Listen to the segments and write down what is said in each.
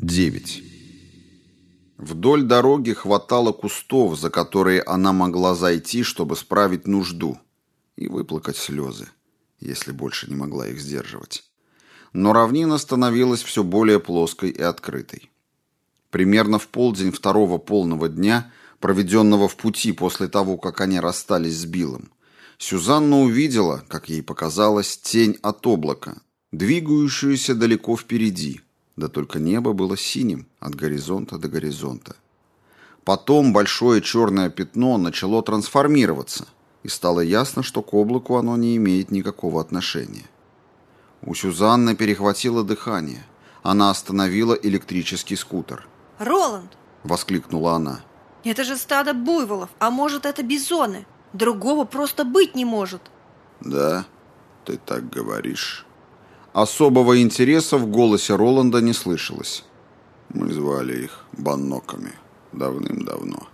9. Вдоль дороги хватало кустов, за которые она могла зайти, чтобы справить нужду и выплакать слезы, если больше не могла их сдерживать. Но равнина становилась все более плоской и открытой. Примерно в полдень второго полного дня, проведенного в пути после того, как они расстались с Биллом, Сюзанна увидела, как ей показалось, тень от облака, двигающуюся далеко впереди – да только небо было синим от горизонта до горизонта. Потом большое черное пятно начало трансформироваться, и стало ясно, что к облаку оно не имеет никакого отношения. У Сюзанны перехватило дыхание. Она остановила электрический скутер. «Роланд!» — воскликнула она. «Это же стадо буйволов, а может, это бизоны? Другого просто быть не может!» «Да, ты так говоришь». Особого интереса в голосе Роланда не слышалось. Мы звали их банноками давным-давно.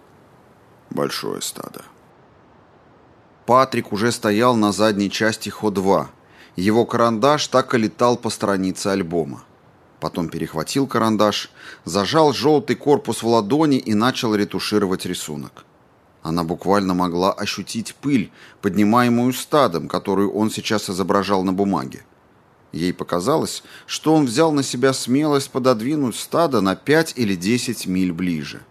Большое стадо. Патрик уже стоял на задней части Хо-2. Его карандаш так и летал по странице альбома. Потом перехватил карандаш, зажал желтый корпус в ладони и начал ретушировать рисунок. Она буквально могла ощутить пыль, поднимаемую стадом, которую он сейчас изображал на бумаге. Ей показалось, что он взял на себя смелость пододвинуть стадо на 5 или 10 миль ближе.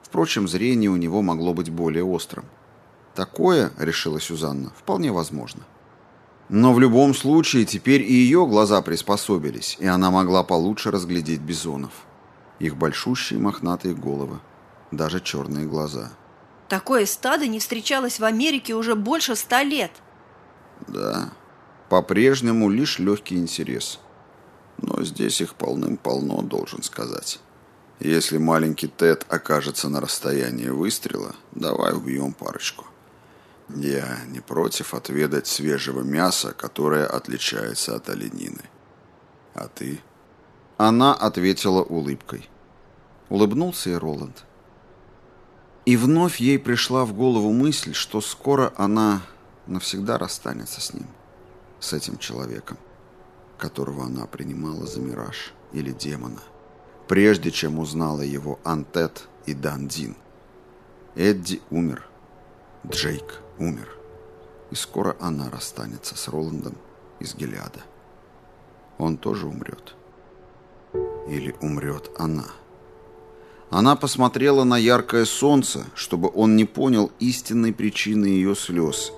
Впрочем, зрение у него могло быть более острым. Такое, решила Сюзанна, вполне возможно. Но в любом случае теперь и ее глаза приспособились, и она могла получше разглядеть бизонов. Их большущие мохнатые головы, даже черные глаза. Такое стадо не встречалось в Америке уже больше ста лет. Да, по-прежнему лишь легкий интерес. Но здесь их полным-полно, должен сказать. Если маленький Тед окажется на расстоянии выстрела, давай убьем парочку. Я не против отведать свежего мяса, которое отличается от оленины. А ты? Она ответила улыбкой. Улыбнулся и Роланд. И вновь ей пришла в голову мысль, что скоро она навсегда расстанется с ним с этим человеком, которого она принимала за мираж или демона, прежде чем узнала его Антет и Дандин. Эдди умер, Джейк умер, и скоро она расстанется с Роландом из Гелиада. Он тоже умрет. Или умрет она. Она посмотрела на яркое солнце, чтобы он не понял истинной причины ее слез,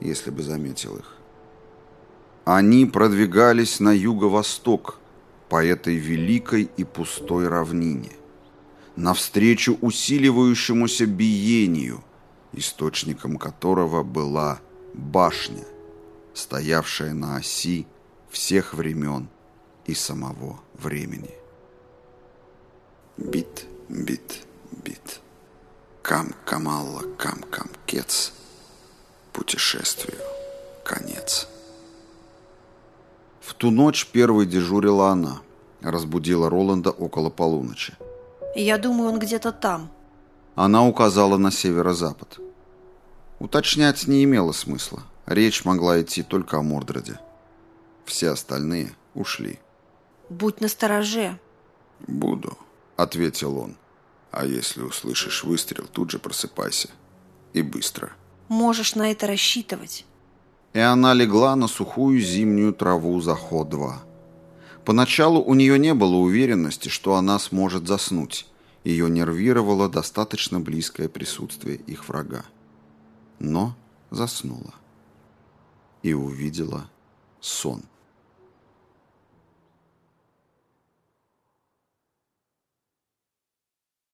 если бы заметил их. Они продвигались на юго-восток по этой великой и пустой равнине, навстречу усиливающемуся биению, источником которого была башня, стоявшая на оси всех времен и самого времени. Бит, бит, бит. Кам камалла, кам кам кец. Путешествию конец. В ту ночь первой дежурила она. Разбудила Роланда около полуночи. «Я думаю, он где-то там». Она указала на северо-запад. Уточнять не имело смысла. Речь могла идти только о Мордреде. Все остальные ушли. «Будь настороже». «Буду», — ответил он. «А если услышишь выстрел, тут же просыпайся. И быстро». «Можешь на это рассчитывать» и она легла на сухую зимнюю траву за ход-2. Поначалу у нее не было уверенности, что она сможет заснуть. Ее нервировало достаточно близкое присутствие их врага. Но заснула. И увидела сон.